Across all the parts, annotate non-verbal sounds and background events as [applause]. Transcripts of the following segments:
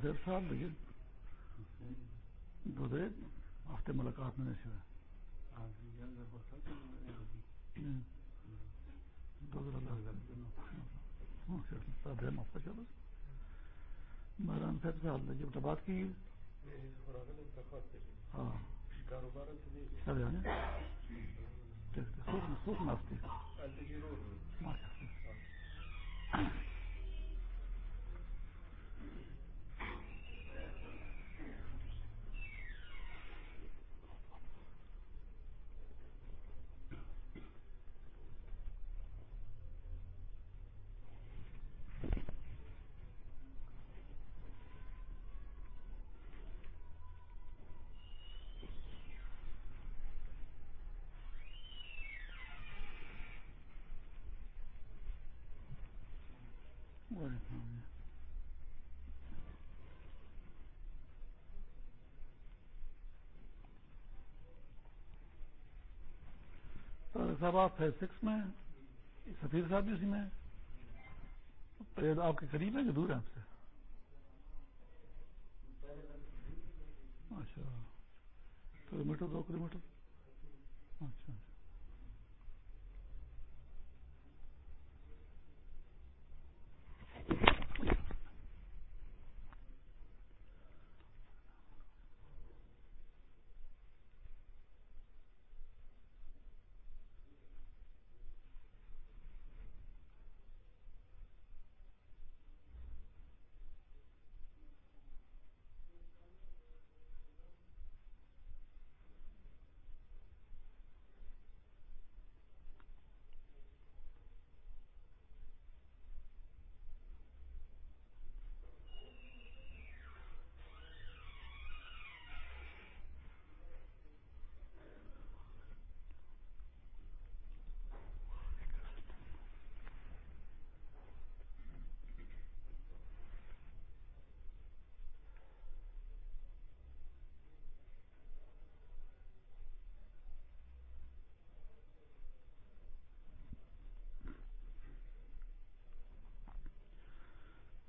ڈیڑھ سال لگے دو دے، ہفتے ملاقات میں مہران صاحب سے حال بات کی ہاں سوکھ صاحب، آپ سکس میں، سفیر صاحب بھی اسی میں آپ کے قریب ہے کہ دور ہے آپ سے؟ اچھا کلو میٹر دو کلو میٹر اچھا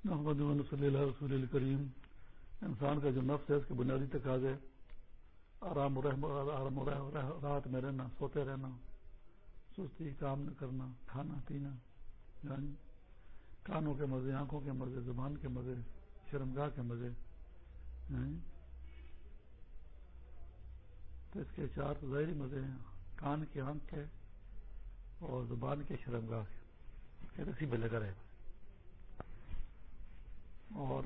محمد صلی اللہ رسول الکریم۔ انسان کا جو نفس ہے، اس کے بنیادی تقاضے۔ آرام آرام رات میں رہنا، سوتے رہنا، سستی کام نہ کرنا، کھانا، پینا یعنی کانوں کے مزے، آنکھوں کے مزے، زبان کے مزے، شرمگاہ کے مزے یعنی تو اس کے چار ظاہری مزے ہیں، کان کے آنکھ کے اور زبان کے شرمگاہ کے۔ اسی پہ لگا رہے۔ گا اور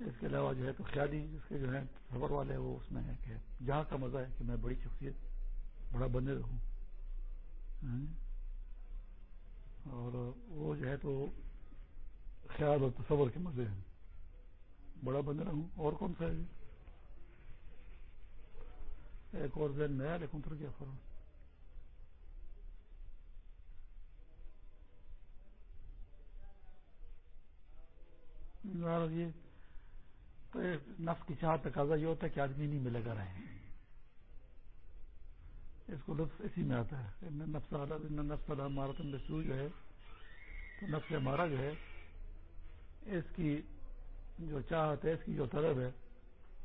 اس کے علاوہ جو ہے تو خیالی جس کے جو ہے خبر والے وہ اس میں ہے کہ جہاں کا مزہ ہے کہ میں بڑی شخصیت، بڑا بنے رہوں۔ ہاں جی؟ اور وہ جو ہے تو خیال اور تصور کے مزے ہیں۔ بڑا بنے رہوں، اور کون سا ہے جی؟ ایک اور ذہن نیا لیکن تر کیا فرق یہ تو نفس کی چاہ تقاضا یہ ہوتا ہے کہ آدمی نہیں ملے گا رہے اس کو لفظ اسی میں آتا ہے۔ نفس نفس مارت سو جو ہے، تو نفس ہمارا جو ہے، اس کی جو چاہت ہے، اس کی جو طلب ہے،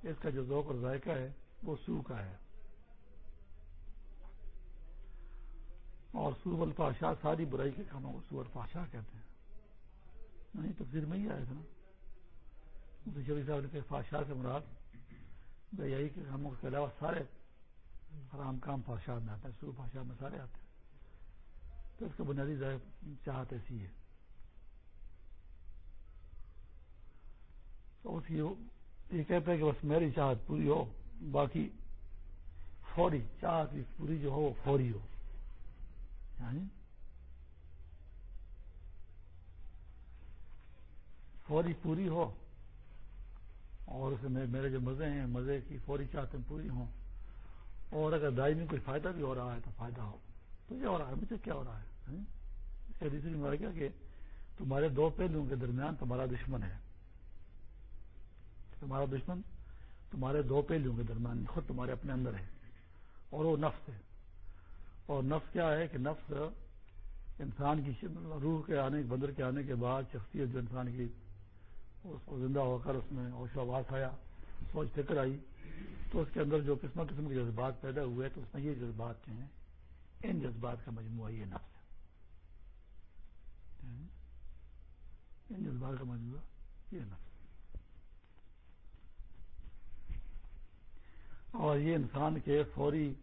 اس کا جو ذوق اور ذائقہ ہے، وہ سو کا ہے۔ اور سو الفاشا، ساری برائی کے کاموں کو سو الفاشا کہتے ہیں۔ نہیں تفصیل میں ہی آئے تھا۔ نا شبی صاحب نے فاشا سے مراد یہی کے کاموں کے علاوہ سارے حرام کام فاشا میں آتا ہے سرو فاشا میں سارے آتے ہیں۔ تو اس کا بنیادی چاہت ایسی ہے تو اس یہ کہتا ہے کہ بس میری چاہت پوری ہو، باقی فوری چاہت پوری جو ہو فوری ہو۔ یعنی فوری پوری ہو۔ اور اس میں میرے جو مزے ہیں، مزے کی فوری چاہتے پوری ہوں۔ اور اگر دائی میں کوئی فائدہ بھی ہو رہا ہے تو فائدہ ہو۔ تو کیا ہو رہا ہے، مجھے کیا ہو رہا ہے؟ ہاں؟ کیا کہ تمہارے دو پہلوؤں کے درمیان تمہارا دشمن ہے۔ تمہارا دشمن تمہارے دو پہلوؤں کے درمیان خود تمہارے اپنے اندر ہے۔ اور وہ نفس ہے۔ اور نفس کیا ہے کہ نفس انسان کی روح کے آنے، بندر کے آنے کے بعد، شخصیت جو انسان کی اس کو زندہ ہو کر اس میں اوش آواز آیا، سوچ فکر آئی۔ تو اس کے اندر جو قسم قسم کے جذبات پیدا ہوئے، تو اس میں یہ جذبات جو ہیں، ان جذبات کا مجموعہ یہ نفس ہے۔ ان جذبات کا مجموعہ یہ نفس اور یہ انسان کے فوری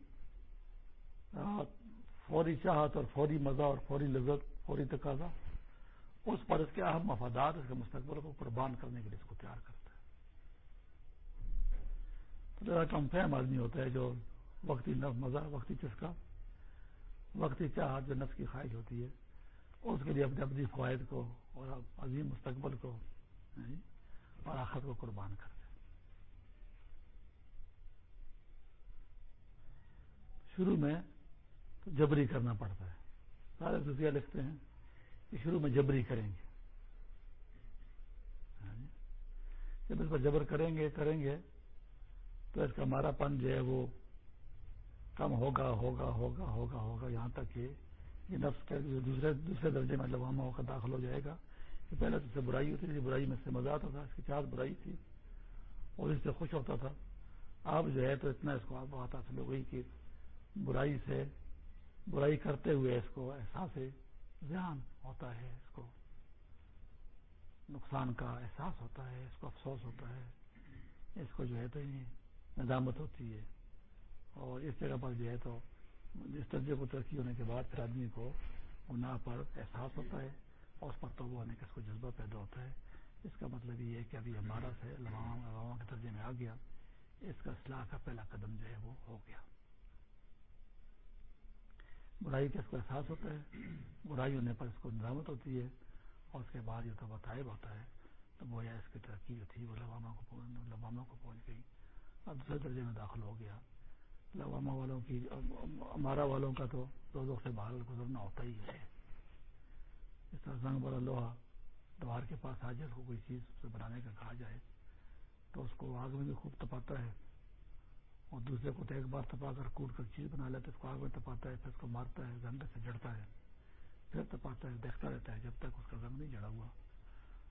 فوری چاہت اور فوری مزہ اور فوری لذت، فوری تقاضا اس پر اس کے اہم مفادات اس کے مستقبل کو قربان کرنے کے لیے اس کو تیار کرتا ہے۔ کم فہم آدمی ہوتا ہے جو وقتی مزہ وقتی چسکا، وقتی چاہت جو نفس کی خواہش ہوتی ہے، اس کے لیے اپنے اپنی فوائد کو اور عظیم مستقبل کو یعنی اور آخر کو قربان کرتے شروع میں جبری کرنا پڑتا ہے۔ سارے دوسرے لکھتے ہیں۔ شروع میں جبری کریں گے۔ ہاں جی۔ جب اس پر جبر کریں گے کریں گے، تو اس کا ہمارا پن جو ہے وہ کم ہوگا ہوگا ہوگا ہوگا ہوگا۔ یہاں تک کہ یہ نفس کے دوسرے دوسرے درجے میں لوامہ کا داخل ہو جائے گا کہ پہلے تو اس سے برائی ہوتی تھی، برائی میں سے مزہ آتا تھا، اس کی چار برائی تھی، اور اس سے خوش ہوتا تھا۔ اب جو ہے تو اتنا اس کو آپ حاصل ہو گئی کہ برائی سے، برائی کرتے ہوئے اس کو احساس ذہن ہوتا ہے، اس کو نقصان کا احساس ہوتا ہے، اس کو افسوس ہوتا ہے۔ اس کو جو ہے تو ندامت ہوتی ہے۔ اور اس جگہ پر جو ہے تو اس درجے کو ترقی ہونے کے بعد پھر آدمی کو گناہ پر احساس ہوتا ہے اور اس پر توبہ ہونے کا اس کو جذبہ پیدا ہوتا ہے۔ اس کا مطلب یہ ہے کہ ابھی ہمارا سے لواؤں کے درجے میں آ گیا۔ اس کا اصلاح کا پہلا قدم جو ہے وہ ہو گیا۔ برائی کا اس کو احساس ہوتا ہے برائی ہونے پر اس کو نظامت ہوتی ہے اور اس کے بعد یہ تو بتائب ہوتا ہے، تو وہ یا اس کی ترقی جو تھی، وہ لواما کو لواما کو پہنچ گئی۔ اب دوسرے درجے میں داخل ہو گیا۔ لواما والوں کی ہمارا والوں کا تو دو سے باہر گزرنا ہوتا ہی ہے۔ اس طرح زنگ والا لوہا دوار کے پاس آ جائے اس کو کوئی چیز سے بنانے کا کہا جائے، تو اس کو آگ میں بھی خوب تپاتا ہے۔ اور دوسرے کو تو ایک بار تپا کر کوٹ کر چیز بنا لیتا ہے، اس کو آگ میں تپاتا ہے، پھر اس کو مارتا ہے زنگ سے جڑتا ہے، پھر تپاتا ہے، دیکھتا رہتا ہے، جب تک اس کا زنگ نہیں جڑا ہوا،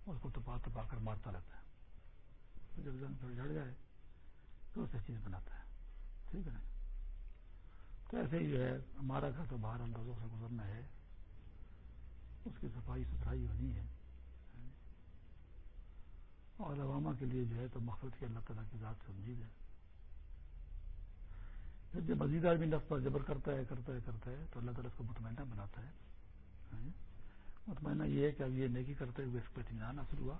اس کو تپا تپا کر مارتا رہتا ہے۔ جب زنگ پھر جڑ جائے تو اسے چیز بناتا ہے۔ ٹھیک ہے نا؟ تو ایسے ہی جو ہے، ہمارا گھر تو باہر اندازوں سے گزرنا ہے۔ اس کی صفائی ستھرائی ہونی ہے۔ اور عوامہ کے لیے جو ہے تو مقصد کی اللہ تعالیٰ کی ذات سے امید ہے۔ جب مزید آدمی نفس پر جبر کرتا ہے کرتا ہے کرتا ہے، تو اللہ تعالیٰ اس کو مطمئنہ بناتا ہے۔ ہاں جی؟ مطمئنہ یہ ہے کہ اب یہ نیکی کرتے ہوئے اس کو اطمینان حاصل ہوا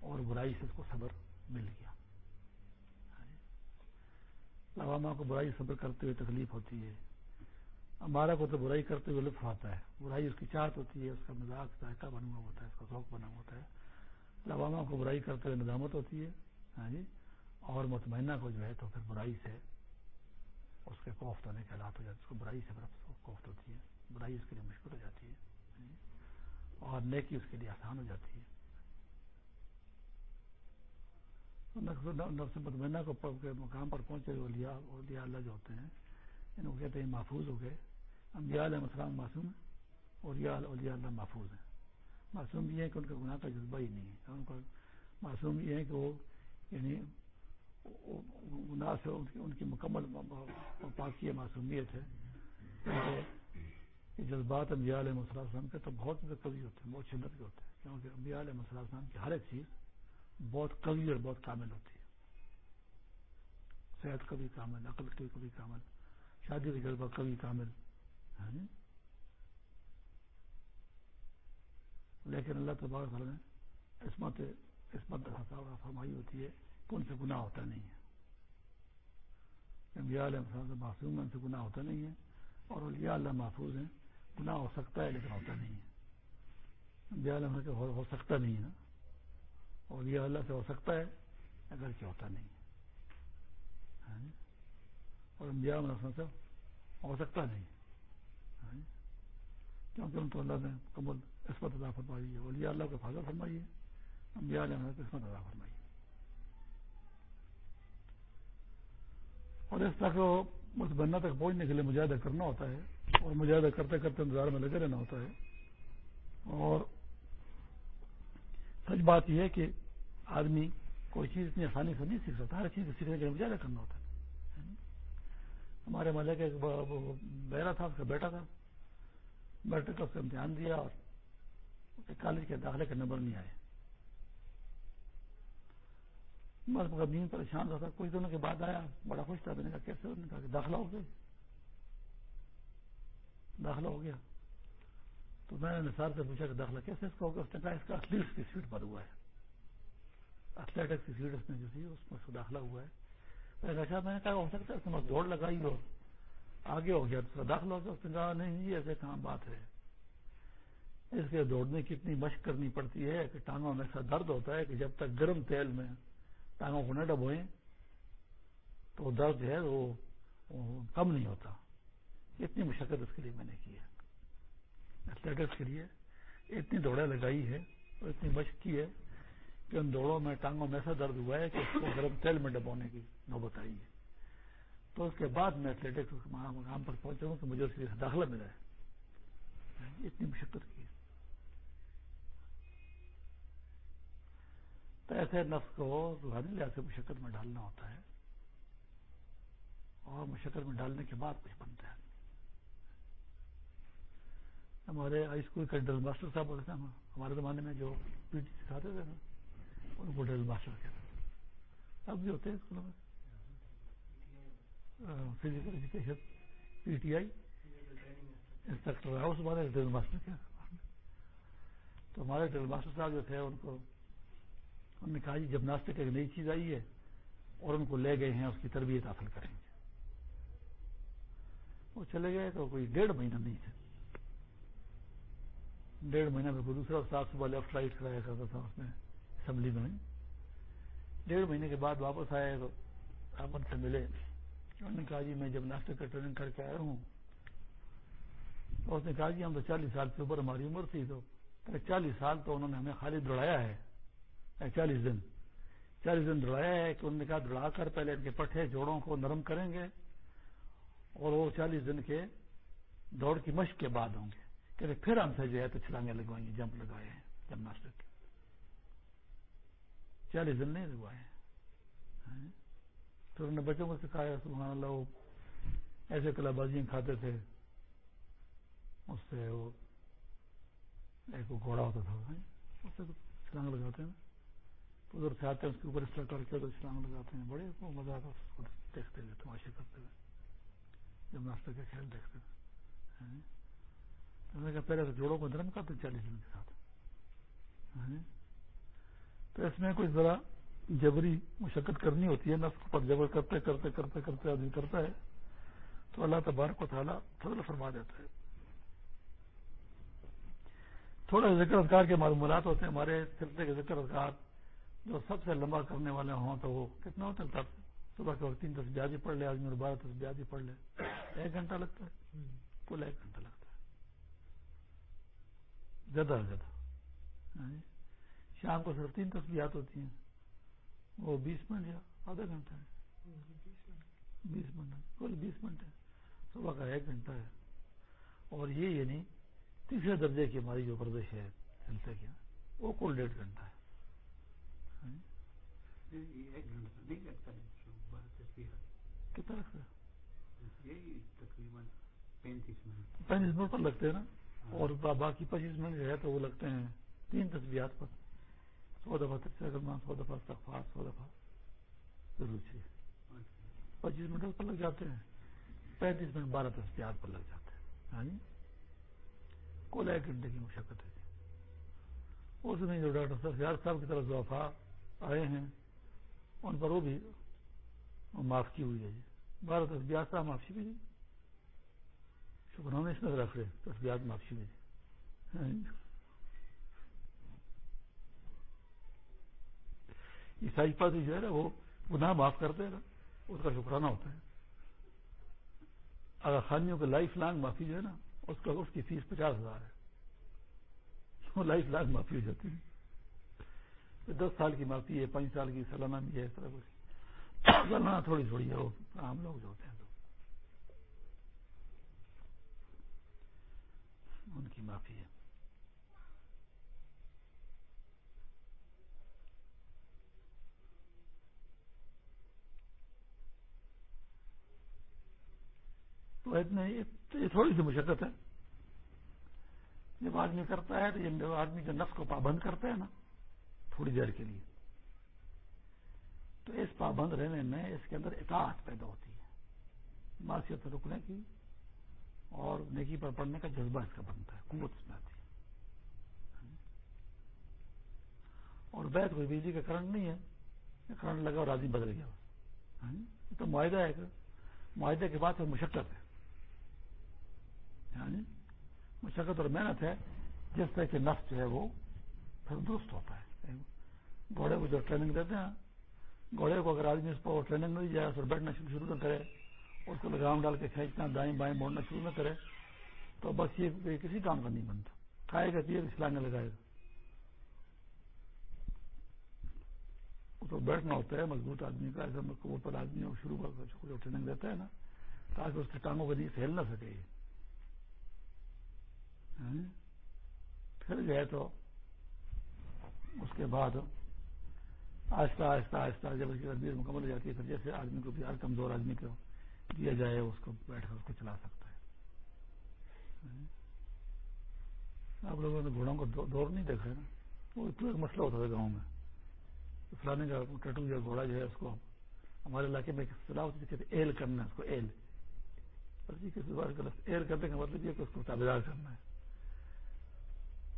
اور برائی سے اس کو صبر مل گیا۔ ہاں جی؟ عوامہ کو برائی صبر کرتے ہوئے تکلیف ہوتی ہے۔ ہمارا کو تو برائی کرتے ہوئے لطف آتا ہے۔ برائی اس کی چاہت ہوتی ہے، اس کا مزاق ذائقہ بنا ہوا ہوتا ہے، اس کا ذوق بنا ہوا ہوتا ہے۔ لواما کو برائی کرتے ہوئے ندامت ہوتی ہے۔ ہاں جی؟ اور مطمئنہ کو جو ہے تو پھر برائی سے اس کے کوفت ہونے کے حالات ہو جاتے اس کو برائی سے کوفت ہوتی ہے، برائی اس کے لیے مشکل ہو جاتی ہے یعنی اور نیکی اس کے لیے آسان ہو جاتی ہے۔ نفس مطمئنہ کو مقام پر پہنچے اولیاء اولیاء اللہ جو ہوتے ہیں، ان کو کہتے ہیں محفوظ ہو گئے۔ انبیاء علیہ السلام معصوم ہیں اولیاء اولیاء اللہ محفوظ ہیں۔ معصوم یہ ہے کہ ان کا گناہ کا جذبہ ہی نہیں ہے۔ ان کا معصوم یہ ہے کہ وہ یعنی گناہ سے ان کی مکمل پاکی معصومیت ہے۔ جذبات انبیاء علیہ السلام کے تو بہت قوی ہوتے ہیں، بہت شدت کے ہوتے ہیں۔ کیونکہ انبیاء علیہ السلام کی ہر ایک چیز بہت قوی اور بہت کامل ہوتی ہے۔ صحت کبھی کامل، عقل کی کبھی کامل، شادی کا جذبہ کبھی کامل لیکن اللہ تبارک نے عصمت عصمت فرمائی ہوتی ہے ان سے گناہ ہوتا نہیں ہے۔ انبیاء علیہ السلام سے معصوم ان سے گناہ ہوتا نہیں ہے۔ اور اولیاء اللہ محفوظ ہیں، گناہ ہو سکتا ہے لیکن ہوتا نہیں ہے۔ انبیاء علیہ سے ہو سکتا نہیں ہے اور یہ اللہ سے ہو سکتا ہے، اگر کیا ہوتا نہیں ہاں جی؟ اور انبیاء میں سے ہو سکتا نہیں ہاں جی؟ کیونکہ ان کو اللہ نے کمل قسمت ادا فرمائی ہے۔ ولی اللہ کو فاضہ فرمائی ہے۔ انبیاء نے قسمت ادا فرمائی ہے۔ اور اس طرح اس بننا تک پہنچنے کے لیے مجاہدہ کرنا ہوتا ہے اور مجاہدہ کرتے کرتے انتظار میں لگے رہنا ہوتا ہے۔ اور سچ بات یہ ہے کہ آدمی کوئی چیز اتنی آسانی سے نہیں سیکھ سکتا، ہر چیز سیکھنے کے لیے مجاہدہ کرنا ہوتا ہے۔ ہمارے محلے کا ایک بہرا تھا، اس کا بیٹا تھا۔ بیٹے کا اس کا امتحان دیا اور کالج کے داخلے کے نمبر نہیں آئے بس مگر نیند پریشان تھا کچھ دنوں کے بعد آیا، بڑا خوش تھا، میں نے کہا کیسے؟ نے کہا کہ داخلہ ہو گیا داخلہ ہو گیا۔ تو میں نے نثار سے پوچھا کہ داخلہ کیسے اس کا ہوگا اس نے کہا اس کا ایتھلیٹس کی سیٹ پر ہوا ہے۔ ایتھلیٹکس کی سیٹ اس میں جو تھی، اس میں داخلہ ہوا ہے۔ میں نے کہا ہو سکتا ہے اس نے دوڑ لگائی ہو۔ آگے ہو گیا تو داخلہ ہو گیا۔ اس نے کہا، نہیں، یہ ایسے کہاں بات ہے۔ اس کے دوڑنے کی اتنی مشق کرنی پڑتی ہے کہ ٹانگوں میں ایسا درد ہوتا ہے کہ جب تک گرم تیل میں ٹانگوں کو نہ ڈبوئیں تو درد جو ہے وہ کم نہیں ہوتا۔ اتنی مشقت اس کے لیے میں نے کی ہے۔ ایتھلیٹکس کے لیے اتنی دوڑیں لگائی ہے اور اتنی مشق کی ہے کہ ان دوڑوں میں ٹانگوں میں ایسا درد ہوا ہے کہ اس کو گرم تیل میں ڈبونے کی نوبت آئی ہے۔ تو اس کے بعد میں ایتھلیٹکس مقام پر پہنچا ہوں کہ مجھے اس کے لیے داخلہ ملا ہے۔ اتنی مشقت کی ہے تو ایسے نفس کو روحانی لحاظ سے مشقت میں ڈالنا ہوتا ہے اور مشقت میں ڈالنے کے بعد کچھ بنتا ہے۔ ہمارے ہائی اسکول کا ڈرل ماسٹر صاحب ہوتے تھے ہمارے زمانے میں جو پی ٹی سکھاتے تھے نا، ان کو ڈرل ماسٹر کہتے ہیں اب بھی ہوتے ہیں اسکولوں میں physical education P T I instructor house ہمارے ڈرل ماسٹر کیا۔ تو ہمارے ڈرل ماسٹر صاحب جو تھے، ان کو انہوں نے کہا جی جمناسٹک ایک نئی چیز آئی ہے اور ان کو لے گئے ہیں، اس کی تربیت حاصل کریں گے۔ وہ چلے گئے تو کوئی ڈیڑھ مہینہ نہیں تھے ڈیڑھ مہینہ میں کوئی دوسرا استاد صبح لیفٹ رائٹ کرایا کرتا تھا اس میں اسمبلی میں۔ ڈیڑھ مہینے کے بعد واپس آئے تو آپ ان سے ملے۔ انہوں نے کہا جی میں جمناسٹک کا ٹریننگ کر کے آیا ہوں اس نے کہا جی ہم تو چالیس سال سے اوپر ہماری عمر تھی، تو چالیس سال تو انہوں نے ہمیں خالی دوڑایا ہے۔ چالیس دن۔ چالیس دن دوڑایا ہے کہ انہوں نے کہا دوڑا کر پہلے ان کے پٹھے جوڑوں کو نرم کریں گے اور وہ چالیس دن کے دوڑ کی مشق کے بعد ہوں گے۔ کہ پھر ہم سے جو ہے تو چھلانگے لگوائیں گے، جمپ لگائے ہیں، جب ماسٹر کے۔ چالیس دن نہیں لگوائے ہیں۔ ہاں؟ تو انہوں نے بچوں کو سکھایا، سبحان اللہ، وہ ایسے کلا بازیاں کھاتے تھے۔ اس سے وہ ایک گھوڑا ہوتا تھا ہاں؟ اس سے چھلانگ لگاتے ہیں۔ ادھر سے آتے ہیں، اس کے اوپر اس طرح کر کے چھلانگ لگاتے ہیں۔ بڑے مزہ آتا اس کو دیکھتے ہوئے، تماشے کرتے ہوئے، جب ماسٹر کے کھیل دیکھتے تھے ہاں؟ پہلے جوڑوں کو نرم کرتے چالیس دن کے ساتھ۔ ہاں؟ تو اس میں کوئی ذرا جبری مشقت کرنی ہوتی ہے، نفس پر جبر کرتے کرتے کرتے کرتے، آدمی کرتا ہے، تو اللہ تبارک و تعالیٰ فضل فرما دیتا ہے۔ تھوڑا ذکر اذکار کے معلومات ہوتے ہیں، ہمارے سلسلے کے ذکر اذکار جو سب سے لمبا کرنے والے ہوں تو وہ کتنا ہوتا ہے صبح کے وقت تین دس بیاضی پڑھ لے آدمی اور بارہ دس بیاضی پڑھ لے۔ ایک گھنٹہ لگتا ہے کل ایک گھنٹہ لگتا ہے۔ زیادہ سے زیادہ۔ ہاں جی۔ شام کو صرف تین تصویرات ہوتی ہیں۔ وہ بیس منٹ یا آدھا گھنٹہ ہے۔ بیس منٹ۔ کل بیس منٹ ہے۔ صبح کا ایک گھنٹہ ہے۔ اور یہ یعنی تیسرے درجے کی ہماری جو پردیش ہے سلسلے کی وہ کل ڈیڑھ گھنٹہ ہے۔ کتنا لگتا ہے؟ پینتیس منٹ۔ پر لگتے ہیں نا۔ اور باقی پچیس منٹ جو ہے تو وہ لگتے ہیں تین تصویرات پر۔ سو دفعہ کرنا سو دفعہ استغفار سو دفعہ ضرور چاہیے پچیس منٹ پر لگ جاتے ہیں۔ پینتیس منٹ بارہ تصویرات پر لگ جاتے ہیں۔ ہاں جی؟ کل ایک گھنٹے کی مشقت ہے۔ اس میں جو ڈاکٹر صاحب کی طرف وفا آئے ہیں۔ ان پر وہ بھی معاف کی ہوئی ہے جی۔ بارہ تصبیات صاحب معافی بھی جی۔ شکرانہ اس نظر رکھ رہے تصبیات معافی بھی جی۔, ہاں جی۔ عیسائی پاسی جو ہے نا، وہ گناہ معاف کرتے ہیں نا، اس کا شکرانہ ہوتا ہے۔ اگر خانیوں کا لائف لانگ معافی جو ہے نا، اس کا اس کی فیس پچاس ہزار ہے۔ وہ لائف لانگ معافی ہو جاتی ہے۔ دس سال کی معافی ہے پانچ سال کی سالانہ بھی ہے، اس طرح کچھ۔ [coughs] سالانہ تھوڑی تھوڑی ہے، وہ عام لوگ جو ہوتے ہیں تو۔ ان کی معافی ہے۔ تو اتنے یہ تھوڑی سی مشقت ہے۔ جب آدمی کرتا ہے تو جب آدمی جو نفس کو پابند کرتا ہے نا تھوڑی دیر کے لیے۔ تو اس پابند رہنے میں اس کے اندر اطاعت پیدا ہوتی ہے۔ معاشیت رکنے کی اور نیکی پر پڑنے کا جذبہ اس کا بنتا ہے، قوت اس میں آتی ہے۔ اور بیت کوئی بجلی کا کرنٹ نہیں ہے، کرنٹ لگا اور آدمی بدل گیا۔ ہاں، تو معاہدہ ہے۔ کہ معاہدے کے بعد مشقت ہے۔ یعنی مشقت اور محنت ہے، جس طرح کے نفس جو ہے وہ پھر درست ہوتا ہے۔ گھوڑے کو جو ٹریننگ دیتے ہیں گھوڑے کو اگر آدمی اس پر ٹریننگ نہیں جائے پھر بیٹھنا شروع نہ کرے، اس کو لگام ڈال کے کھینچنا، دائیں بائیں موڑنا شروع نہ کرے، تو بس یہ کسی کام کا نہیں بنتا۔ کھائے گا پیے کھلانے لگائے گا۔ تو بیٹھنا ہوتا ہے، مضبوط آدمی کا، ایسا پر آدمی شروع کر ٹریننگ دیتا ہے نا، تاکہ اس کے ٹانگوں کے نیچے ہل نہ سکے ہاں؟ پھر گئے تو اس کے بعد آہستہ آہستہ آہستہ جب اس کی تدبیر مکمل ہو جاتی ہے، پھر جیسے آدمی کو ہر کمزور آدمی کو دیا جائے، اس کو بیٹھ کر اس کو چلا سکتا ہے۔ آپ لوگوں نے گھوڑوں کو دور نہیں دیکھا ہے نا؟ وہ ایک مسئلہ ہوتا تھا گاؤں میں۔ فلانے کا ٹٹو یا گھوڑا جو ہے، اس کو ہمارے علاقے میں ایک صلاح ہوتی تھی ایل کرنا ہے اس کو، ایل۔ ایل کرنے کا مطلب یہ کہ اس کو تابے دار کرنا ہے۔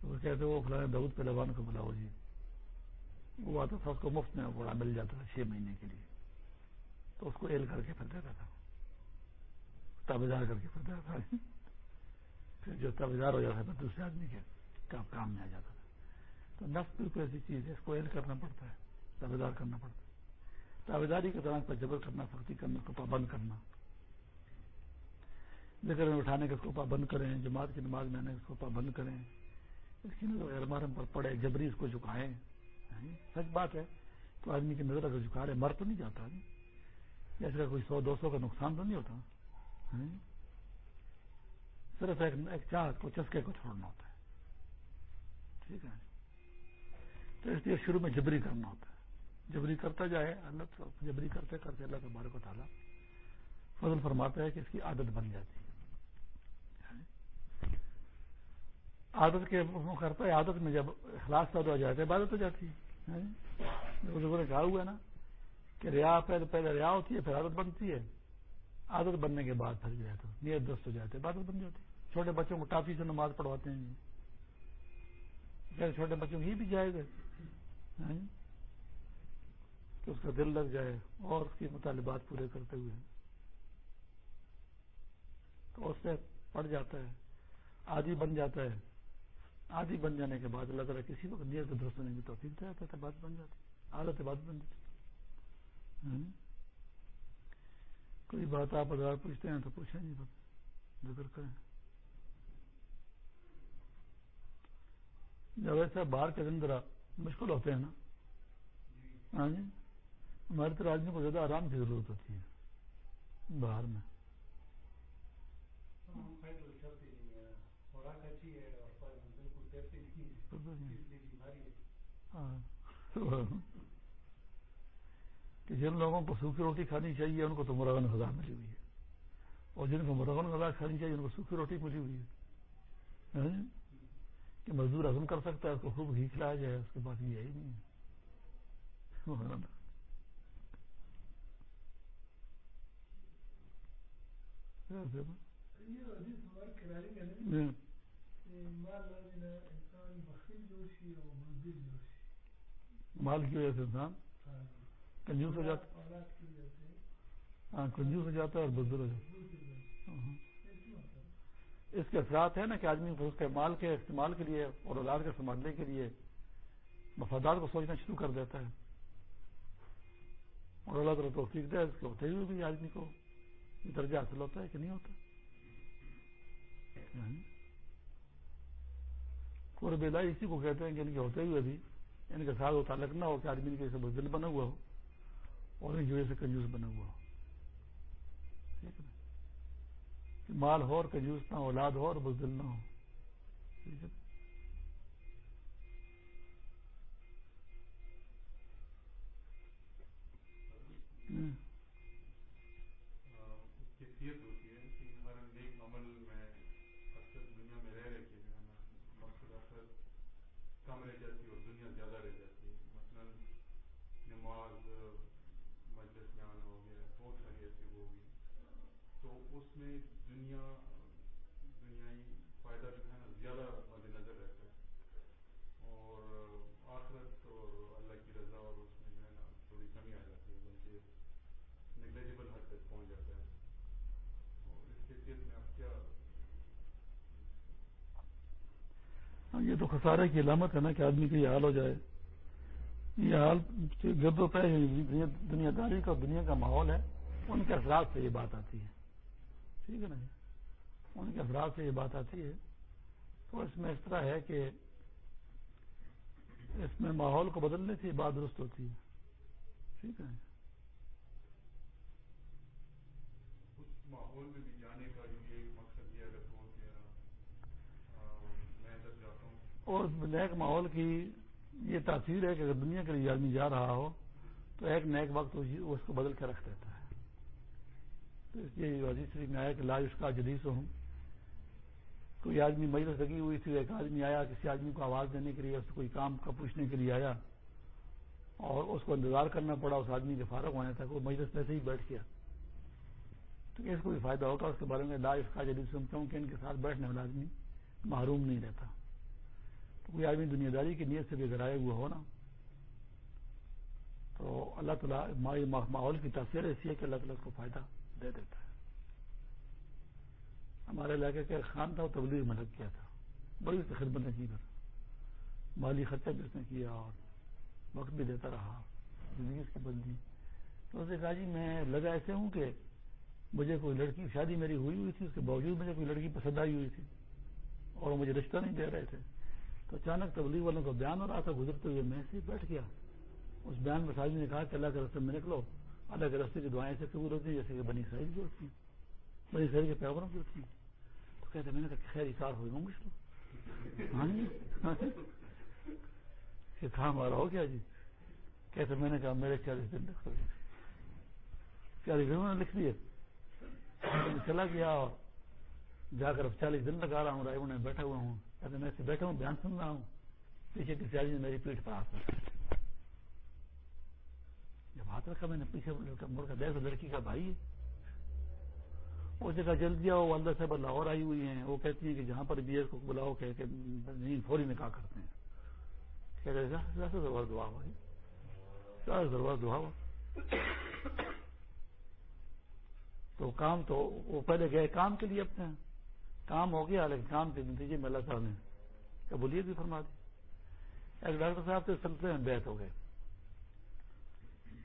وہ کہتے وہ فلاں دعود پہلوان کو بلاؤ جی۔ وہ آتا تھا اس کو مفت میں گھوڑا مل جاتا تھا، چھ مہینے کے لیے۔ تو اس کو ایل کر کے پھر دیتا تھا۔ تابے دار کر کے پھر دیتا تھا۔ پھر جو تابے دار ہو جاتا تھا دوسرے آدمی کے کام میں آ جاتا تھا۔ تو نفس بالکل ایسی چیز ہے، اس کو ایل کرنا پڑتا ہے تابے دار کرنا پڑتا ہے۔ تابے داری کے دوران پر جبر کرنا سختی کرنا اس کو پابند کرنا۔ ذکر میں اٹھانے کے اس کو پابند کریں، جماعت کی نماز میں آنے اس کو پابند کریں۔ اس کی نظر مرم پر پڑے جبری اس کو جھکائیں۔ سچ بات ہے تو آدمی کی نظر اگر جھکا رہے، مر تو نہیں جاتا جیسے کا کوئی سو دو سو کا نقصان تو نہیں ہوتا۔ صرف ایک چاہت کو چسکے کو چھوڑنا ہوتا ہے۔ ٹھیک ہے۔ تو اس لیے شروع میں جبری کرنا ہوتا ہے۔ جبری کرتا جائے، اللہ جبری کرتے کرتے اللہ تبارک کو تعالیٰ فضل فرماتا ہے کہ اس کی عادت بن جاتی ہے۔ یعنی عادت کے کرتا ہے عادت میں جب اخلاص پیدا ہو جاتے عبادت ہو جاتی ہے۔ بزرگوں نے کہا ہوا ہے نا کہ ریا پہلے پہلے ریا ہوتی ہے، پھر عادت بنتی ہے۔ عادت بننے کے بعد پھر جو ہے تو نیت دست ہو جاتے عبادت بن جاتی ہے۔ چھوٹے بچوں کو ٹافی سے نماز پڑھواتے ہیں۔ چھوٹے بچوں کو کی بھی جائے گا ہاں؟ کہ اس کا دل لگ جائے اور اس کی مطالبات پورے کرتے ہوئے۔ تو اس سے پڑ جاتا ہے آدھی بن جاتا ہے۔ آدھی بن جانے کے بعد اللہ تعالیٰ کسی وقت نیت درست ہونے کی توفیق دے آتا بات بن جاتی عادت بات بن جاتی کوئی بات آپ اگر پوچھتے ہیں تو پوچھیں نہیں بات ذکر کریں۔ جب ایسا باہر کے دن ذرا مشکل ہوتے ہیں نا ہاں جی ہمارے طرح آدمی کو زیادہ آرام کی ضرورت ہوتی ہے باہر میں۔ ہاں، کہ جن لوگوں کو سوکھی روٹی کھانی چاہیے ان کو تو مرغن غذا ملی ہوئی ہے۔ اور جن کو مرغن غذا کھانی چاہیے ان کو سوکھی روٹی ملی ہوئی ہے۔ ہاں؟ کہ مزدور ہضم کر سکتا ہے اس کو خوب گھی کھلایا جائے اس کے بعد یہ ہی نہیں۔ ہے؟ مال کی وجہ سے انسان کنجوس ہو جاتا ہاں کنجوس ہو جاتا ہے اور بزر ہو جاتا ہاں۔ اس کے اثرات ہیں نا کہ آدمی اس کے مال کے استعمال کے لیے اور اولاد کے سنبھالنے کے لیے مفادات کو سوچنا شروع کر دیتا ہے۔ اور اللہ تعالیٰ توفیق دے اس کے ہوتے ہوئے بھی آدمی کو درجہ حاصل ہوتا ہے کہ نہیں ہوتا۔ اور بیلائی اسی کو کہتے ہیں کہ ان کے ہوتے ہوئے بھی ان کے ساتھ وہ تعلق نہ ہو کہ آدمی کے بزدل بنا ہوا ہو اور ان کی وجہ سے کنجوس بنا ہوا ہو۔ ٹھیک ہے مال ہو اور کنجوس نہ ہو، اولاد ہو اور بزدل نہ ہو۔ ٹھیک ہے یہ تو خسارے کی علامت ہے نا کہ آدمی کا یہ حال ہو جائے۔ یہ حال گرد و پہ دنیا داری کا، دنیا کا ماحول ہے، ان کے اثرات سے یہ بات آتی ہے۔ ٹھیک ہے نا جی؟ ان کے اثرات سے یہ بات آتی ہے۔ تو اس میں اس طرح ہے کہ اس میں ماحول کو بدلنے سے یہ بات درست ہوتی ہے۔ ٹھیک ہے جی ماحول میں بھی جانے کا مقصد یہ اور نیک ماحول کی یہ تاثیر ہے کہ اگر دنیا کے لیے آدمی جا رہا ہو، تو ایک نیک وقت اس کو بدل کے رکھ دیتا ہے۔ تو اس لیے عزیز شریف میں آیا کہ لاج اس کا جدید ہوں کوئی آدمی مجلس لگی ہوئی تھی، ایک آدمی آیا، کسی آدمی کو آواز دینے کے لیے، اس کو کوئی کام کا پوچھنے کے لیے آیا، اور اس کو انتظار کرنا پڑا، اس آدمی کے فارغ ہونے تک وہ مجلس میں سے ہی بیٹھ گیا۔ تو اس کو بھی فائدہ ہوگا اس کے بارے میں لاج اس کا جدید ہوں ان کے ساتھ بیٹھنے والا آدمی محروم نہیں رہتا۔ کوئی آدمی دنیا داری کی نیت سے بھی گرائے ہوئے ہو نا۔ تو اللہ تعالیٰ ماحول کی تاثیر ایسی ہے کہ اللہ تعالیٰ کو فائدہ دے دیتا ہے۔ ہمارے علاقے کا خان تھا، وہ تبلیغ میں لگ کیا تھا۔ بڑی اس کی خدمتیں کی پھر مالی خرچہ بھی اس نے کیا اور وقت بھی دیتا رہا۔ زندگی اس کی بدلی۔ تو اسے کہا جی میں لگا ایسے ہوں کہ مجھے کوئی لڑکی، شادی میری ہوئی ہوئی تھی، اس کے باوجود مجھے کوئی لڑکی پسند آئی ہوئی تھی اور وہ مجھے رشتہ نہیں دے رہے تھے۔ تو اچانک تبلیغ والوں کا بیان ہو رہا تھا، گزرتے ہوئے میں سے بیٹھ گیا۔ اس بیان میں ساجی نے کہا کہ اللہ کے رستے میں نکلو، اللہ کے رستے کی دعائیں ایسے قبول ہوتی ہیں جیسے کہ بنی سائز کی ہوتی ہیں، بنی سائز کے پیغبروں کی ہوتی ہیں۔ تو کہتے میں نے کہا خیر اشار ہوئی ہوں۔ جی؟ مجھ کہ کہاں ہمارا ہو گیا جی۔ کہتے میں نے کہا میرے چالیس دن لکھ چالیس دنوں نے لکھ دیے۔ چلا گیا اور جا کر اب چالیس دن لگا رہا ہوں، رائے میں بیٹھا ہوا ہوں۔ کہتے میں بیٹھا ہوں، بیان سن رہا ہوں پیچھے کسی آدمی نے میری پیٹ پر ہاتھ رکھا جب ہاتھ رکھا میں نے، پیچھے مڑ کر دیکھا لڑکی کا بھائی ہے۔ وہ جگہ جلدی آؤ والدہ صاحب لاہور آئی ہوئی ہیں۔ وہ کہتی ہیں کہ جہاں پر بھی کو بلاؤ کہ فوری نکاح کرتے ہیں۔ ضرور دعا ضرور دعا ہوا تو کام تو، وہ پہلے گئے کام کے لیے اپنے۔ کام ہو گیا، لیکن کام کے نتیجے میں اللہ صاحب نے قبولیت بھی فرما دی۔ ایک ڈاکٹر صاحب سے سلسلے میں بیت ہو گئے۔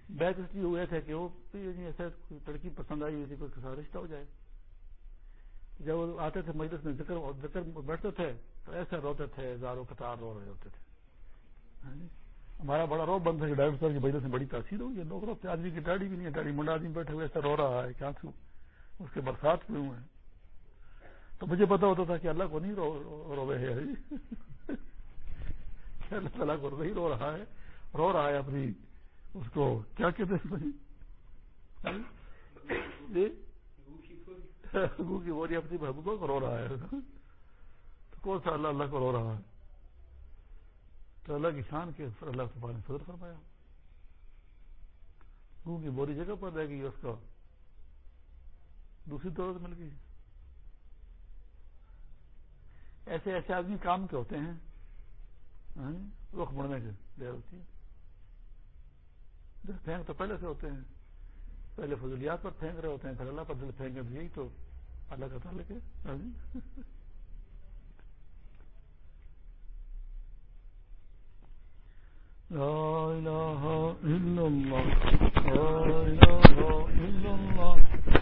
بیت اس لیے ہوئے تھے کہ وہ یعنی ایسے لڑکی پسند آئی ہوئی تھی، کوئی رشتہ ہو جائے۔ جب وہ آتے تھے مجلس میں ذکر ذکر بیٹھتے تھے، تو ایسے روتے تھے ہزاروں قطار رو رہے ہوتے تھے۔ ہاں جی؟ ہمارا بڑا رو بند ہے کہ ڈاکٹر صاحب کی مجلس میں بڑی تاثیر ہوگی لوگ روتے آدمی کی ڈاڑی بھی نہیں ہے ڈاڑی منڈا آدمی بیٹھے ہوئے ایسا رو رہا ہے، کیا اس کے برسات ہوئے ہوئے ہیں۔ تو مجھے پتا ہوتا تھا کہ اللہ کو نہیں رو رہے ہیں اللہ تعالیٰ کو نہیں رو رہا ہے۔ رو رہا ہے اپنی اس کو کیا کہتے ہیں جی؟ گو کی بوری اپنی محبوبہ کو رو رہا ہے۔ تو کون سا اللہ اللہ کو رو رہا ہے؟ تو اللہ کی شان کے اللہ کو پانی فضر فرمایا۔ گو کی بوری جگہ پر رہ گئی، اس کو دوسری دولت مل گئی۔ ایسے ایسے آدمی کام کے ہوتے ہیں ہاں، رخ مڑنے کے دیر ہوتی ہے۔ دل پھینک تو پہلے سے ہوتے ہیں۔ پہلے فضولیات پر پھینک رہے ہوتے ہیں، پھر اللہ پر دل پھینک یہی تو اللہ کا تعلق ہے۔ ہاں جی۔ [laughs] لا الہ إلا الله لا إله إلا الله